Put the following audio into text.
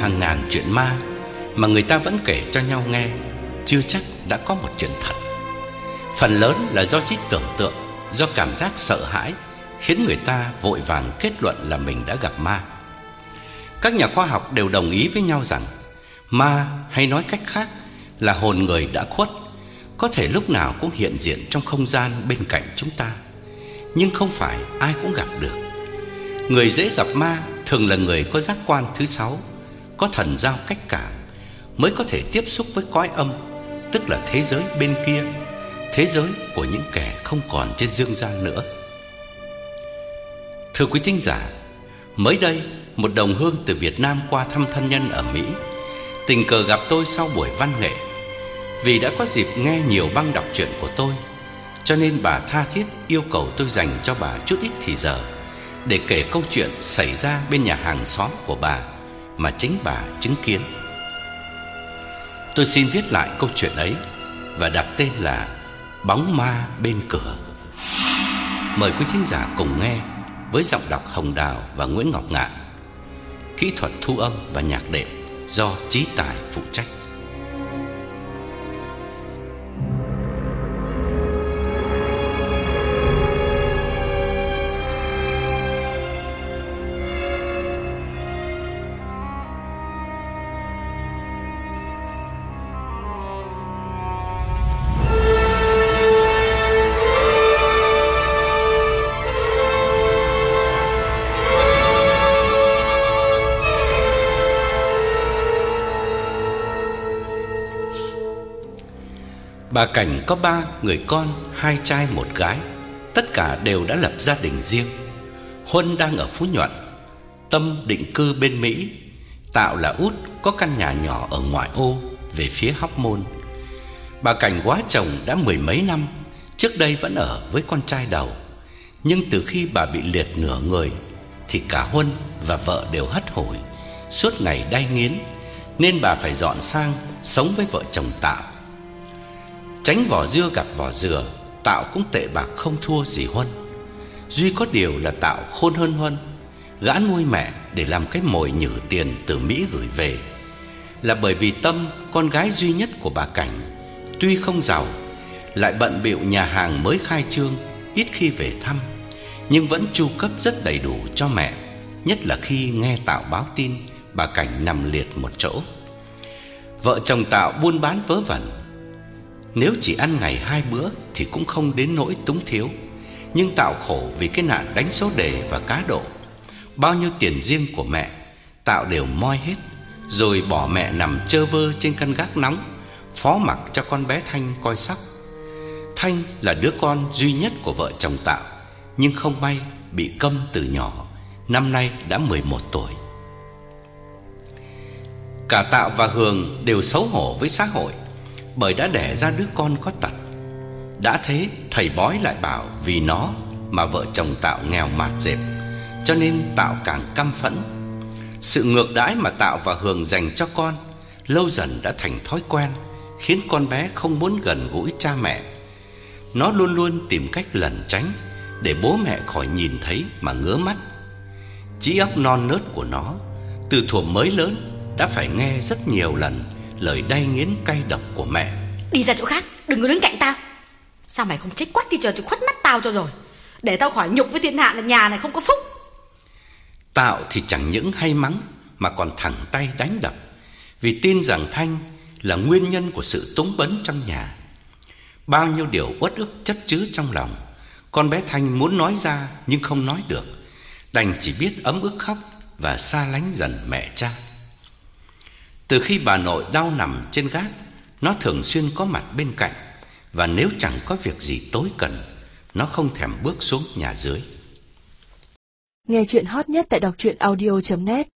hàng ngàn chuyện ma mà người ta vẫn kể cho nhau nghe, chưa chắc đã có một chuyện thật. Phần lớn là do trí tưởng tượng, do cảm giác sợ hãi khiến người ta vội vàng kết luận là mình đã gặp ma. Các nhà khoa học đều đồng ý với nhau rằng ma hay nói cách khác là hồn người đã khuất có thể lúc nào cũng hiện diện trong không gian bên cạnh chúng ta, nhưng không phải ai cũng gặp được. Người dễ gặp ma thường là người có giác quan thứ sáu, có thần giao cách cảm, mới có thể tiếp xúc với cõi âm, tức là thế giới bên kia, thế giới của những kẻ không còn trên dương gian nữa. Thưa quý thính giả, mới đây một đồng hương từ Việt Nam qua thăm thân nhân ở Mỹ, tình cờ gặp tôi sau buổi văn nghệ. Vì đã có dịp nghe nhiều băng đọc truyện của tôi, cho nên bà tha thiết yêu cầu tôi dành cho bà chút ít thì giờ để kể câu chuyện xảy ra bên nhà hàng xóm của bà mà chính bà chứng kiến. Tôi xin viết lại câu chuyện ấy và đặt tên là Bóng ma bên cửa. Mời quý thính giả cùng nghe với giọng đọc Hồng Đào và Nguyễn Ngọc Ngạn. Kỹ thuật thu âm và nhạc đệm do Chí Tài phụ trách. Bà Cảnh có ba người con, hai trai một gái, tất cả đều đã lập gia đình riêng. Huân đang ở Phú Nhuận, Tâm định cư bên Mỹ, Tạo là út có căn nhà nhỏ ở ngoại ô về phía Hóc Môn. Bà Cảnh quá chồng đã mười mấy năm, trước đây vẫn ở với con trai đầu, nhưng từ khi bà bị liệt nửa người thì cả Huân và vợ đều hất hủi, suốt ngày đay nghiến nên bà phải dọn sang sống với vợ chồng Tạo. Tránh vỏ dưa gặp vỏ dừa, Tạo cũng tệ bạc không thua gì Huân. Duy có điều là Tạo khôn hơn Huân, gã nuôi mẹ để làm cái mồi nhử tiền từ Mỹ gửi về. Là bởi vì Tâm, con gái duy nhất của bà Cảnh, tuy không giàu, lại bận bịu nhà hàng mới khai trương, ít khi về thăm, nhưng vẫn chu cấp rất đầy đủ cho mẹ, nhất là khi nghe Tạo báo tin bà Cảnh nằm liệt một chỗ. Vợ chồng Tạo buôn bán vớ vẩn, nếu chỉ ăn ngày hai bữa thì cũng không đến nỗi túng thiếu, nhưng Tạo khổ vì cái nạn đánh số đề và cá độ. Bao nhiêu tiền riêng của mẹ, Tạo đều moi hết, rồi bỏ mẹ nằm chơ vơ trên căn gác nóng, phó mặc cho con bé Thanh coi sóc. Thanh là đứa con duy nhất của vợ chồng Tạo, nhưng không may bị câm từ nhỏ, năm nay đã 11 tuổi. Cả Tạo và Hường đều xấu hổ với xã hội bởi đã đẻ ra đứa con có tật. Đã thế, thầy bói lại bảo vì nó mà vợ chồng Tạo nghèo mạt dẹp, cho nên Tạo càng căm phẫn. Sự ngược đãi mà Tạo và Hường dành cho con lâu dần đã thành thói quen, khiến con bé không muốn gần gũi cha mẹ. Nó luôn luôn tìm cách lẩn tránh để bố mẹ khỏi nhìn thấy mà ngứa mắt. Trí óc non nớt của nó từ thuở mới lớn đã phải nghe rất nhiều lần lời đay nghiến cay độc của mẹ. Đi ra chỗ khác, đừng có đứng cạnh tao. Sao mày không chết quách đi chờ cho khuất mắt tao cho rồi. Để tao khỏi nhục với thiên hạ là nhà này không có phúc. Tạo thì chẳng những hay mắng mà còn thẳng tay đánh đập, vì tin rằng Thanh là nguyên nhân của sự túng bấn trong nhà. Bao nhiêu điều uất ức chất chứa trong lòng, con bé Thanh muốn nói ra nhưng không nói được, đành chỉ biết ấm ức khóc và xa lánh dần mẹ cha. Từ khi bà nội đau nằm trên gác, nó thường xuyên có mặt bên cạnh. Và nếu chẳng có việc gì tối cần, Nó không thèm bước xuống nhà dưới. Nghe chuyện hot nhất tại đọc truyện audio.net